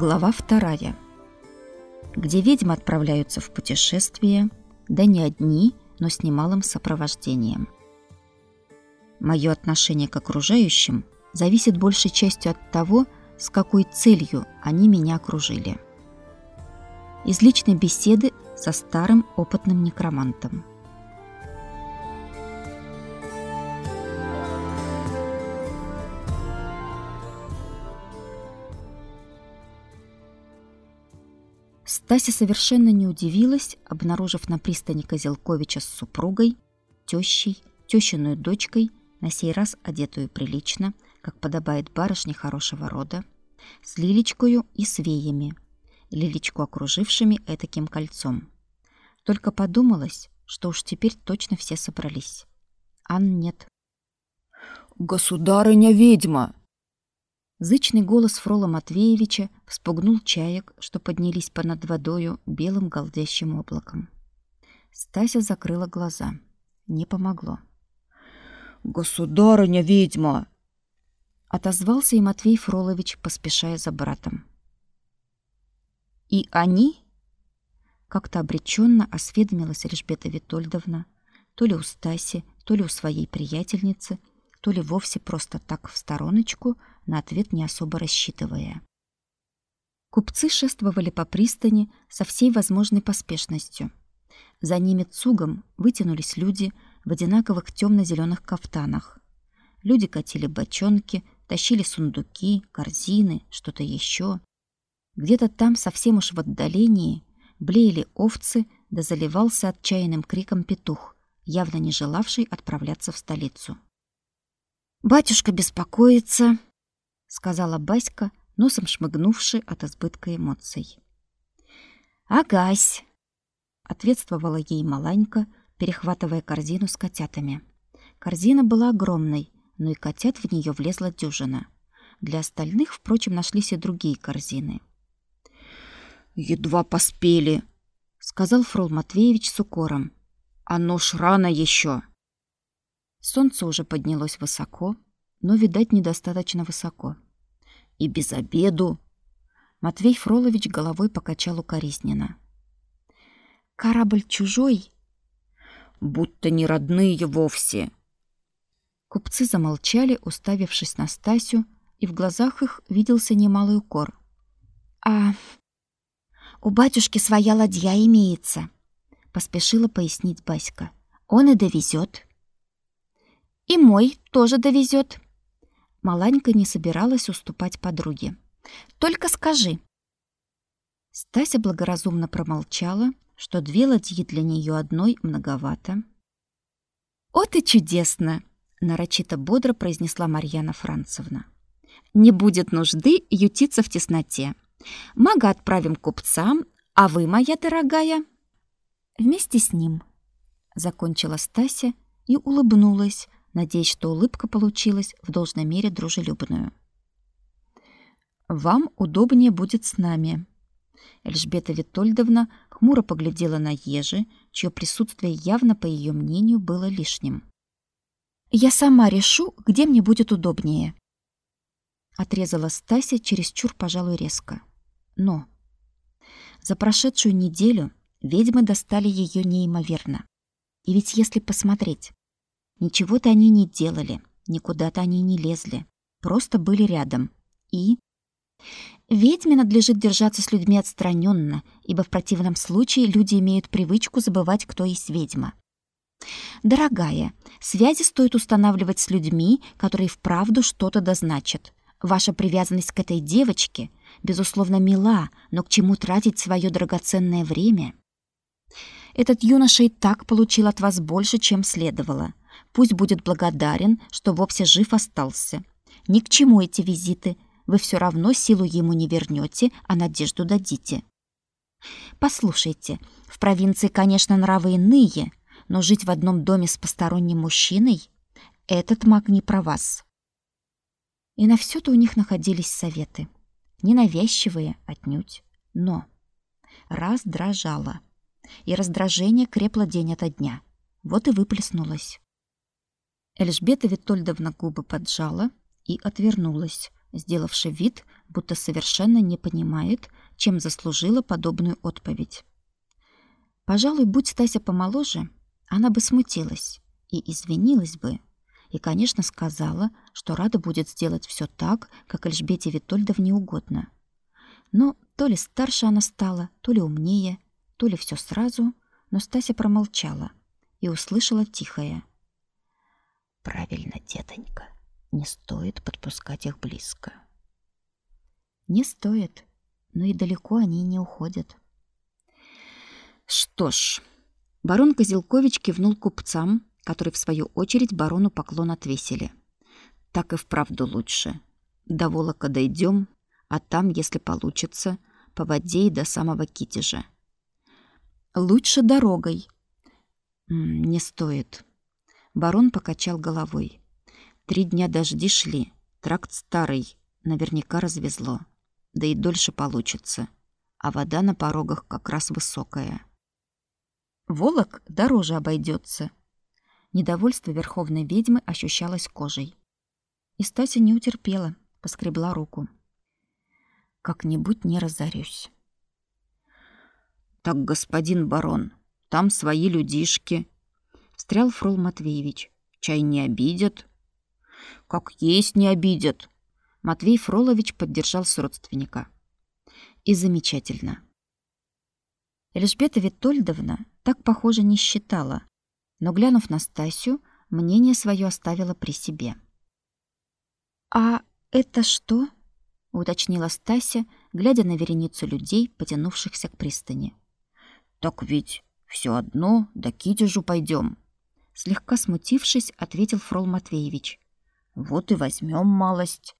Глава вторая. Где ведьмы отправляются в путешествие, да не одни, но с немалым сопровождением. Мое отношение к окружающим зависит большей частью от того, с какой целью они меня окружили. Из личной беседы со старым опытным некромантом. Стася совершенно не удивилась, обнаружив на пристани Козелковича с супругой, тещей, тещиной дочкой, на сей раз одетую прилично, как подобает барышне хорошего рода, с Лилечкою и с веями, Лилечку окружившими этаким кольцом. Только подумалось, что уж теперь точно все собрались. Ан нет. «Государыня-ведьма!» Зычный голос Фрола Матвеевича вспугнул чаек, что поднялись понад водою белым голдящим облаком. Стася закрыла глаза. Не помогло. «Государыня-ведьма!» Отозвался и Матвей Фролович, поспешая за братом. «И они?» Как-то обреченно осведомилась Эльжбета Витольдовна, то ли у Стаси, то ли у своей приятельницы — то ли вовсе просто так в стороночку, на ответ не особо рассчитывая. Купцы шествовали по пристани со всей возможной поспешностью. За ними цугом вытянулись люди в одинаковых темно-зеленых кафтанах. Люди катили бочонки, тащили сундуки, корзины, что-то еще. Где-то там, совсем уж в отдалении, блеяли овцы, да заливался отчаянным криком петух, явно не желавший отправляться в столицу. Батюшка беспокоится, сказала Баська, носом шмыгнувши от избытка эмоций. Агась, ответствовала ей Маланька, перехватывая корзину с котятами. Корзина была огромной, но и котят в нее влезла дюжина. Для остальных, впрочем, нашлись и другие корзины. Едва поспели, сказал Фрол Матвеевич с укором. Оно ж рано еще. Солнце уже поднялось высоко, но, видать, недостаточно высоко. И без обеду. Матвей Фролович головой покачал укоризненно. Корабль чужой, будто не родные вовсе. Купцы замолчали, уставившись на Стасю, и в глазах их виделся немалый укор. А у батюшки своя ладья имеется, поспешила пояснить Баська. Он и довезет. И мой тоже довезет. Маланька не собиралась уступать подруге. Только скажи. Стася благоразумно промолчала, что две ладьи для нее одной многовато. «Вот и чудесно!» — нарочито бодро произнесла Марьяна Францевна. «Не будет нужды ютиться в тесноте. Мага отправим купцам, а вы, моя дорогая...» «Вместе с ним», — закончила Стася и улыбнулась, надеясь, что улыбка получилась в должной мере дружелюбную. «Вам удобнее будет с нами». Эльжбета Витольдовна хмуро поглядела на Ежи, чье присутствие явно, по ее мнению, было лишним. «Я сама решу, где мне будет удобнее», — отрезала Стася чересчур, пожалуй, резко. Но за прошедшую неделю ведьмы достали ее неимоверно. И ведь если посмотреть, Ничего-то они не делали, никуда-то они не лезли, просто были рядом. И ведьме надлежит держаться с людьми отстраненно, ибо в противном случае люди имеют привычку забывать, кто есть ведьма. Дорогая, связи стоит устанавливать с людьми, которые вправду что-то дозначат. Ваша привязанность к этой девочке безусловно мила, но к чему тратить свое драгоценное время? Этот юноша и так получил от вас больше, чем следовало. Пусть будет благодарен, что вовсе жив остался. Ни к чему эти визиты. Вы все равно силу ему не вернете, а надежду дадите. Послушайте, в провинции, конечно, нравы иные, но жить в одном доме с посторонним мужчиной — этот маг не про вас. И на все то у них находились советы. Ненавязчивые отнюдь, но раздражало. И раздражение крепло день ото дня. Вот и выплеснулось. Эльжбета Витольдовна губы поджала и отвернулась, сделавший вид, будто совершенно не понимает, чем заслужила подобную отповедь. Пожалуй, будь Стася помоложе, она бы смутилась и извинилась бы, и, конечно, сказала, что рада будет сделать все так, как Эльжбете Витольдовне угодно. Но то ли старше она стала, то ли умнее, то ли все сразу, но Стася промолчала и услышала тихое. «Правильно, детонька, не стоит подпускать их близко». «Не стоит, но и далеко они не уходят». «Что ж...» Барон Козелкович кивнул купцам, которые в свою очередь барону поклон отвесили. Так и вправду лучше. До Волока дойдем, а там, если получится, по воде и до самого Китежа. Лучше дорогой. Не стоит. Барон покачал головой. Три дня дожди шли. Тракт старый, наверняка развезло. Да и дольше получится. А вода на порогах как раз высокая. Волок дороже обойдется, Недовольство верховной ведьмы ощущалось кожей. И Стася не утерпела, поскребла руку. Как-нибудь не разорюсь. Так, господин барон, там свои людишки, встрял Фрол Матвеевич. Чай не обидят. Как есть не обидят. Матвей Фролович поддержал родственника. И замечательно. Эльжбета Витольдовна так, похоже, не считала, но, глянув на Стасю, мнение свое оставила при себе. «А это что?» — уточнила Стася, глядя на вереницу людей, потянувшихся к пристани. «Так ведь все одно до Китежу пойдем», — слегка смутившись, ответил Фрол Матвеевич. «Вот и возьмем малость.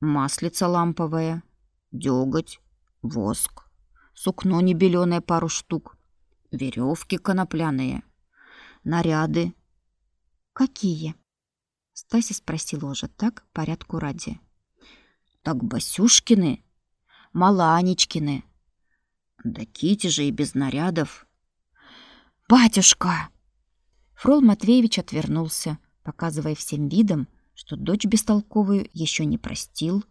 Маслица ламповое, деготь, воск, сукно небеленое пару штук, веревки конопляные» наряды. Какие? Стася спросила уже так, порядку ради. Так Басюшкины, Маланечкины. Да Кити же и без нарядов. Батюшка! Фрол Матвеевич отвернулся, показывая всем видом, что дочь бестолковую еще не простил,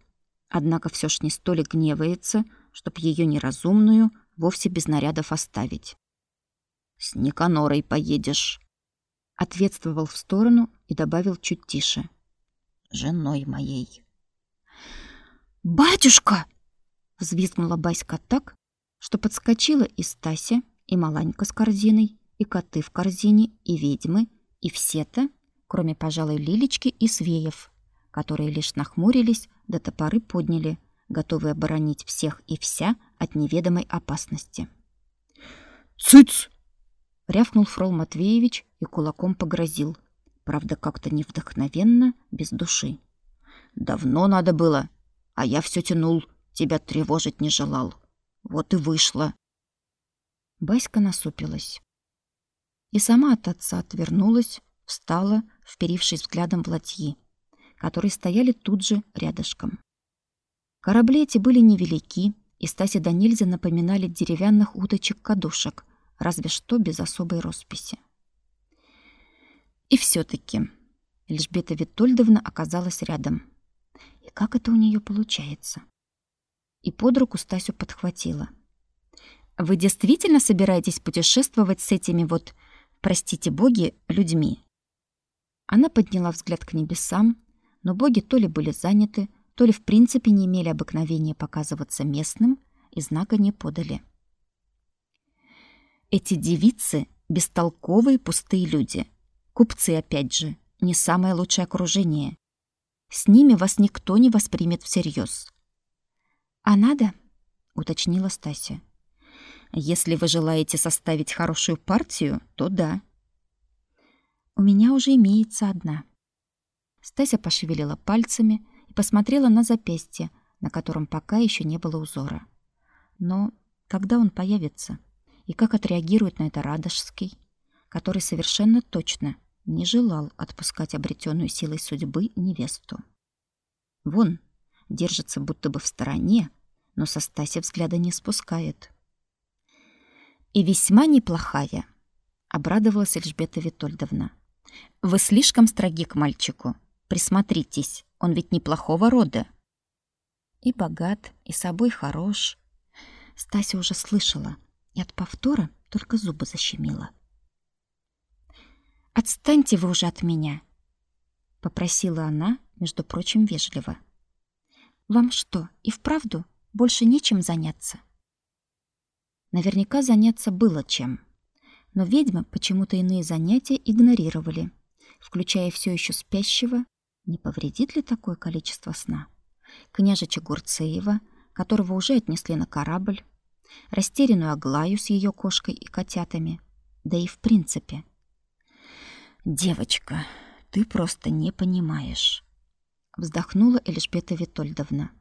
однако все ж не столь гневается, чтоб ее неразумную вовсе без нарядов оставить. С Никанорой поедешь ответствовал в сторону и добавил чуть тише: "Женой моей". "Батюшка!" взвизгнула Баська так, что подскочила и Стася, и Маланька с корзиной, и коты в корзине, и ведьмы, и все-то, кроме, пожалуй, Лилечки и Свеев, которые лишь нахмурились да топоры подняли, готовые оборонить всех и вся от неведомой опасности. «Цыц!» — рявкнул Фрол Матвеевич и кулаком погрозил. Правда, как-то невдохновенно, без души. «Давно надо было, а я все тянул, тебя тревожить не желал. Вот и вышло». Баська насупилась. И сама от отца отвернулась, встала, вперившись взглядом в латьи, которые стояли тут же рядышком. Корабли эти были невелики, и Стасе да нельзя напоминали деревянных уточек-кадушек — разве что без особой росписи. И все таки Эльжбета Витольдовна оказалась рядом. И как это у нее получается? И под руку Стасю подхватила. Вы действительно собираетесь путешествовать с этими вот, простите боги, людьми? Она подняла взгляд к небесам, но боги то ли были заняты, то ли в принципе не имели обыкновения показываться местным и знака не подали. Эти девицы — бестолковые пустые люди. Купцы, опять же, не самое лучшее окружение. С ними вас никто не воспримет всерьез. «А надо?» — уточнила Стася. «Если вы желаете составить хорошую партию, то да». «У меня уже имеется одна». Стася пошевелила пальцами и посмотрела на запястье, на котором пока еще не было узора. Но когда он появится? и как отреагирует на это Радожский, который совершенно точно не желал отпускать обретенную силой судьбы невесту. Вон, держится будто бы в стороне, но со Стаси взгляда не спускает. «И весьма неплохая», — обрадовалась Эльжбета Витольдовна. «Вы слишком строги к мальчику. Присмотритесь, он ведь неплохого рода». И богат, и собой хорош. Стася уже слышала, и от повтора только зубы защемила. «Отстаньте вы уже от меня!» — попросила она, между прочим, вежливо. «Вам что, и вправду больше нечем заняться?» Наверняка заняться было чем. Но ведьмы почему-то иные занятия игнорировали, включая все еще спящего, не повредит ли такое количество сна, княжича Гурцеева, которого уже отнесли на корабль, растерянную Аглаю с ее кошкой и котятами, да и в принципе. «Девочка, ты просто не понимаешь», — вздохнула Эльжбета Витольдовна.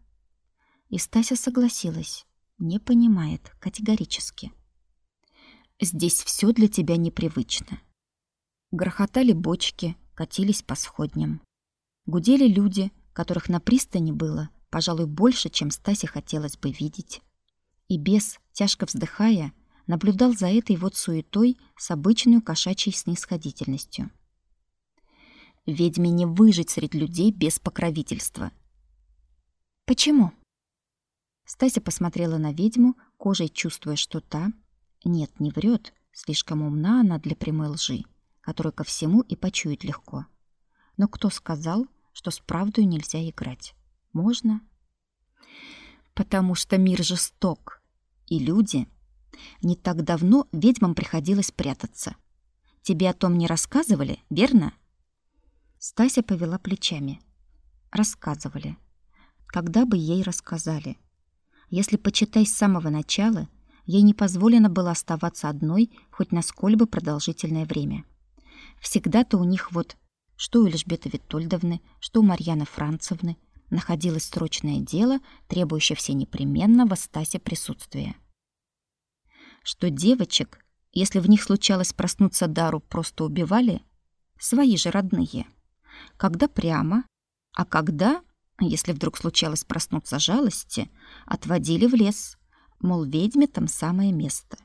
И Стася согласилась не понимает категорически. Здесь все для тебя непривычно. Грохотали бочки, катились по сходням. Гудели люди, которых на пристани было, пожалуй, больше, чем Стасе хотелось бы видеть. И бес, тяжко вздыхая, наблюдал за этой вот суетой с обычной кошачьей снисходительностью. Ведьме не выжить среди людей без покровительства. Почему? Стася посмотрела на ведьму, кожей чувствуя, что та... Нет, не врет, слишком умна она для прямой лжи, которую ко всему и почуять легко. Но кто сказал, что с правдой нельзя играть? Можно? Потому что мир жесток, и люди... Не так давно ведьмам приходилось прятаться. Тебе о том не рассказывали, верно? Стася повела плечами. Рассказывали. Когда бы ей рассказали? Если почитай с самого начала, ей не позволено было оставаться одной хоть на сколь бы продолжительное время. Всегда-то у них вот, что у Эльжбеты Витольдовны, что у Марьяны Францевны, находилось срочное дело, требующее все непременно в Астасе присутствия. Что девочек, если в них случалось проснуться дару, просто убивали, свои же родные. Когда прямо, а когда если вдруг случалось проснуться жалости, отводили в лес, мол, ведьме там самое место.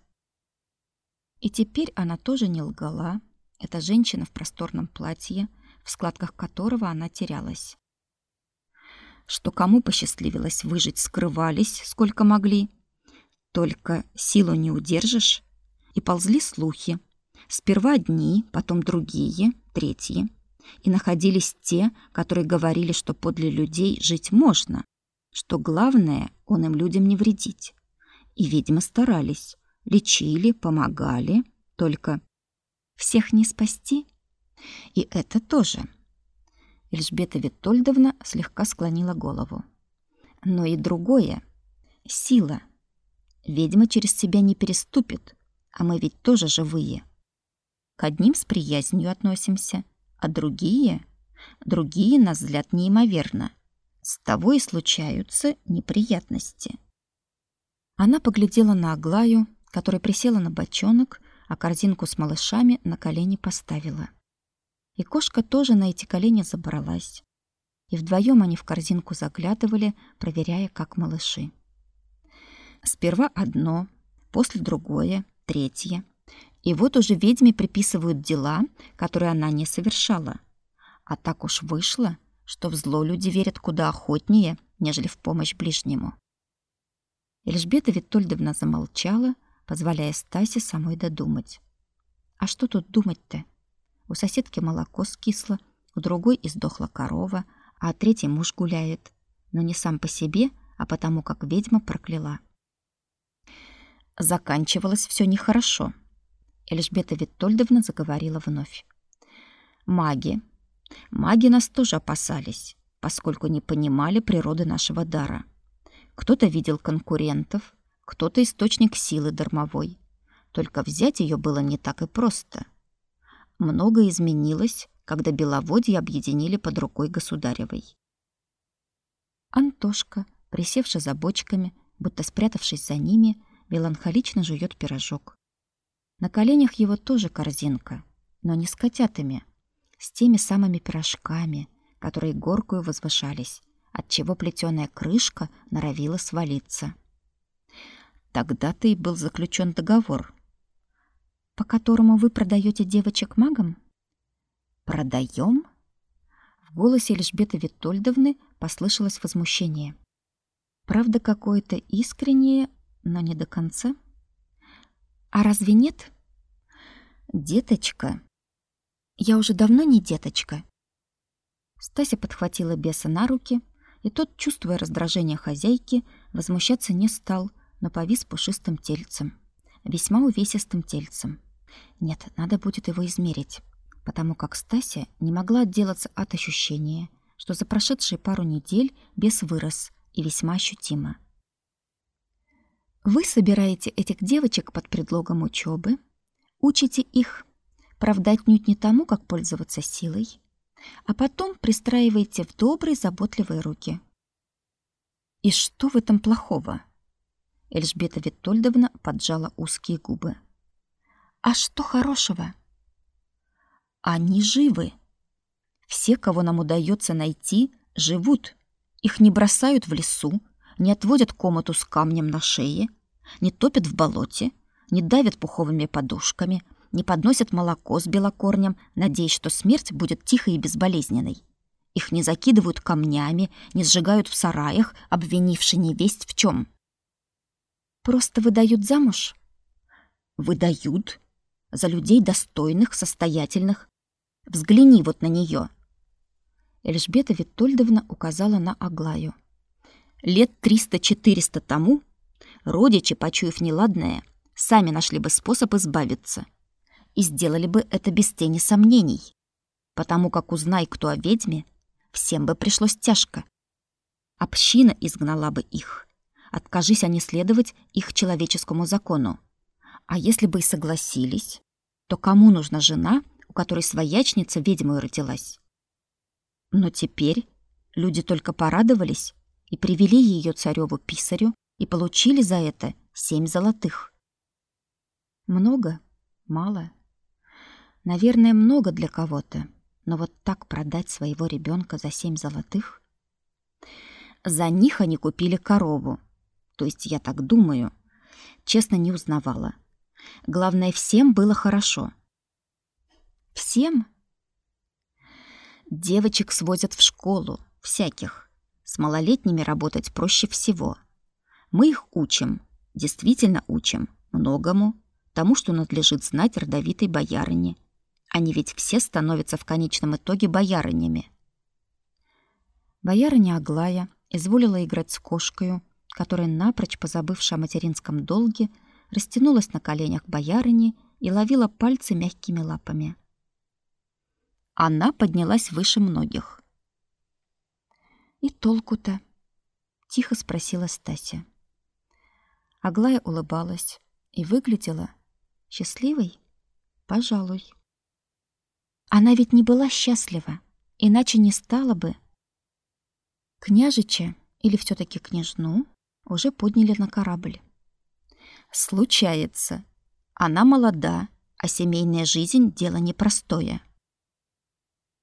И теперь она тоже не лгала. Эта женщина в просторном платье, в складках которого она терялась. Что кому посчастливилось выжить, скрывались, сколько могли. Только силу не удержишь. И ползли слухи. Сперва одни, потом другие, третьи и находились те, которые говорили, что подле людей жить можно, что главное он им людям не вредить. И, видимо, старались, лечили, помогали, только всех не спасти. И это тоже. Эльжбета Витольдовна слегка склонила голову. Но и другое — сила. Ведьма через себя не переступит, а мы ведь тоже живые. К одним с приязнью относимся — а другие, другие, на взгляд, неимоверно. С того и случаются неприятности. Она поглядела на Аглаю, которая присела на бочонок, а корзинку с малышами на колени поставила. И кошка тоже на эти колени забралась. И вдвоем они в корзинку заглядывали, проверяя, как малыши. Сперва одно, после другое, третье — и вот уже ведьме приписывают дела, которые она не совершала. А так уж вышло, что в зло люди верят куда охотнее, нежели в помощь ближнему. Эльжбета Витольдовна замолчала, позволяя Стасе самой додумать. А что тут думать-то? У соседки молоко скисло, у другой издохла корова, а третий муж гуляет. Но не сам по себе, а потому как ведьма прокляла. Заканчивалось все нехорошо. Эльжбета Витольдовна заговорила вновь. Маги. Маги нас тоже опасались, поскольку не понимали природы нашего дара. Кто-то видел конкурентов, кто-то источник силы дармовой. Только взять ее было не так и просто. Многое изменилось, когда Беловодье объединили под рукой государевой. Антошка, присевший за бочками, будто спрятавшись за ними, меланхолично жует пирожок. На коленях его тоже корзинка, но не с котятами, с теми самыми пирожками, которые горкою возвышались, отчего плетеная крышка норовила свалиться. Тогда-то и был заключен договор, по которому вы продаете девочек магам? Продаем? В голосе Эльжбеты Витольдовны послышалось возмущение. Правда, какое-то искреннее, но не до конца. А разве нет? Деточка. Я уже давно не деточка. Стася подхватила беса на руки, и тот, чувствуя раздражение хозяйки, возмущаться не стал, но повис пушистым тельцем, весьма увесистым тельцем. Нет, надо будет его измерить, потому как Стася не могла отделаться от ощущения, что за прошедшие пару недель бес вырос и весьма ощутимо. Вы собираете этих девочек под предлогом учебы, учите их, правда, отнюдь не тому, как пользоваться силой, а потом пристраиваете в добрые, заботливые руки. И что в этом плохого? Эльжбета Витольдовна поджала узкие губы. А что хорошего? Они живы. Все, кого нам удается найти, живут. Их не бросают в лесу, не отводят комнату с камнем на шее, не топят в болоте, не давят пуховыми подушками, не подносят молоко с белокорнем, надеясь, что смерть будет тихой и безболезненной. Их не закидывают камнями, не сжигают в сараях, обвинивши невесть в чем. Просто выдают замуж? Выдают. За людей достойных, состоятельных. Взгляни вот на нее. Эльжбета Витольдовна указала на Аглаю. Лет триста-четыреста тому родичи, почуяв неладное, сами нашли бы способ избавиться. И сделали бы это без тени сомнений. Потому как узнай, кто о ведьме, всем бы пришлось тяжко. Община изгнала бы их. Откажись они следовать их человеческому закону. А если бы и согласились, то кому нужна жена, у которой своячница ведьмой родилась? Но теперь люди только порадовались и привели ее цареву писарю и получили за это семь золотых. Много? Мало? Наверное, много для кого-то, но вот так продать своего ребенка за семь золотых? За них они купили корову. То есть я так думаю. Честно, не узнавала. Главное, всем было хорошо. Всем? Девочек свозят в школу, всяких. С малолетними работать проще всего. Мы их учим, действительно учим, многому, тому, что надлежит знать родовитой боярине. Они ведь все становятся в конечном итоге боярынями. Боярыня Аглая изволила играть с кошкой, которая, напрочь позабывшая о материнском долге, растянулась на коленях боярыни и ловила пальцы мягкими лапами. Она поднялась выше многих. «И толку-то?» — тихо спросила Стася. Аглая улыбалась и выглядела счастливой, пожалуй. Она ведь не была счастлива, иначе не стала бы. Княжича или все таки княжну уже подняли на корабль. Случается. Она молода, а семейная жизнь — дело непростое.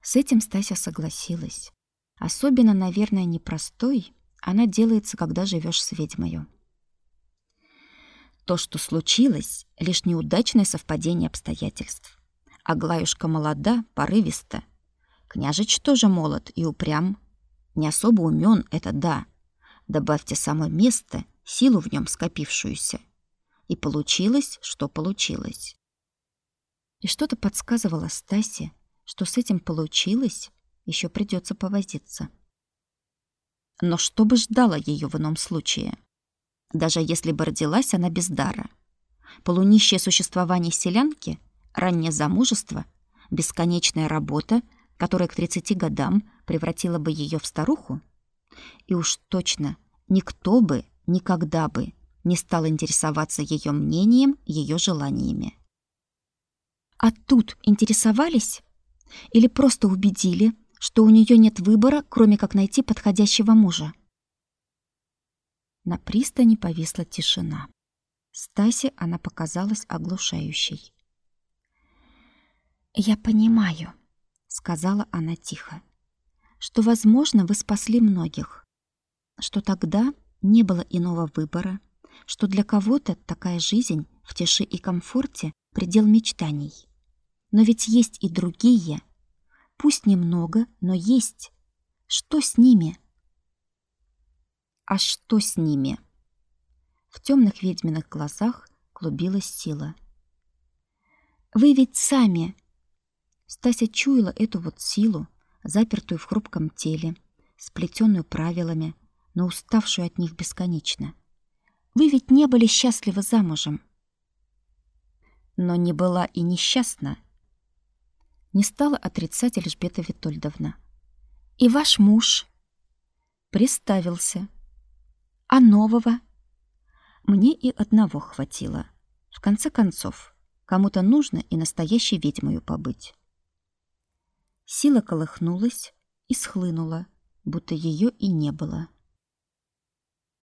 С этим Стася согласилась. Особенно, наверное, непростой она делается, когда живешь с ведьмою. То, что случилось, лишь неудачное совпадение обстоятельств. Аглаюшка молода, порывиста. Княжич тоже молод и упрям. Не особо умен, это да. Добавьте само место, силу в нем скопившуюся. И получилось, что получилось. И что-то подсказывало Стасе, что с этим получилось, еще придется повозиться. Но что бы ждало ее в ином случае? Даже если бы родилась она без дара. Полунищее существование селянки, раннее замужество, бесконечная работа, которая к 30 годам превратила бы ее в старуху. И уж точно никто бы никогда бы не стал интересоваться ее мнением, ее желаниями. А тут интересовались? Или просто убедили, что у нее нет выбора, кроме как найти подходящего мужа? На пристани повисла тишина. Стасе она показалась оглушающей. «Я понимаю», — сказала она тихо, «что, возможно, вы спасли многих, что тогда не было иного выбора, что для кого-то такая жизнь в тиши и комфорте — предел мечтаний. Но ведь есть и другие. Пусть немного, но есть. Что с ними?» А что с ними? В темных ведьминых глазах клубилась сила. Вы ведь сами Стася чуяла эту вот силу, запертую в хрупком теле, сплетенную правилами, но уставшую от них бесконечно. Вы ведь не были счастливы замужем. Но не была и несчастна. Не стала отрицать Эльжбета Витольдовна. И ваш муж приставился. А нового? Мне и одного хватило. В конце концов, кому-то нужно и настоящей ведьмою побыть. Сила колыхнулась и схлынула, будто ее и не было.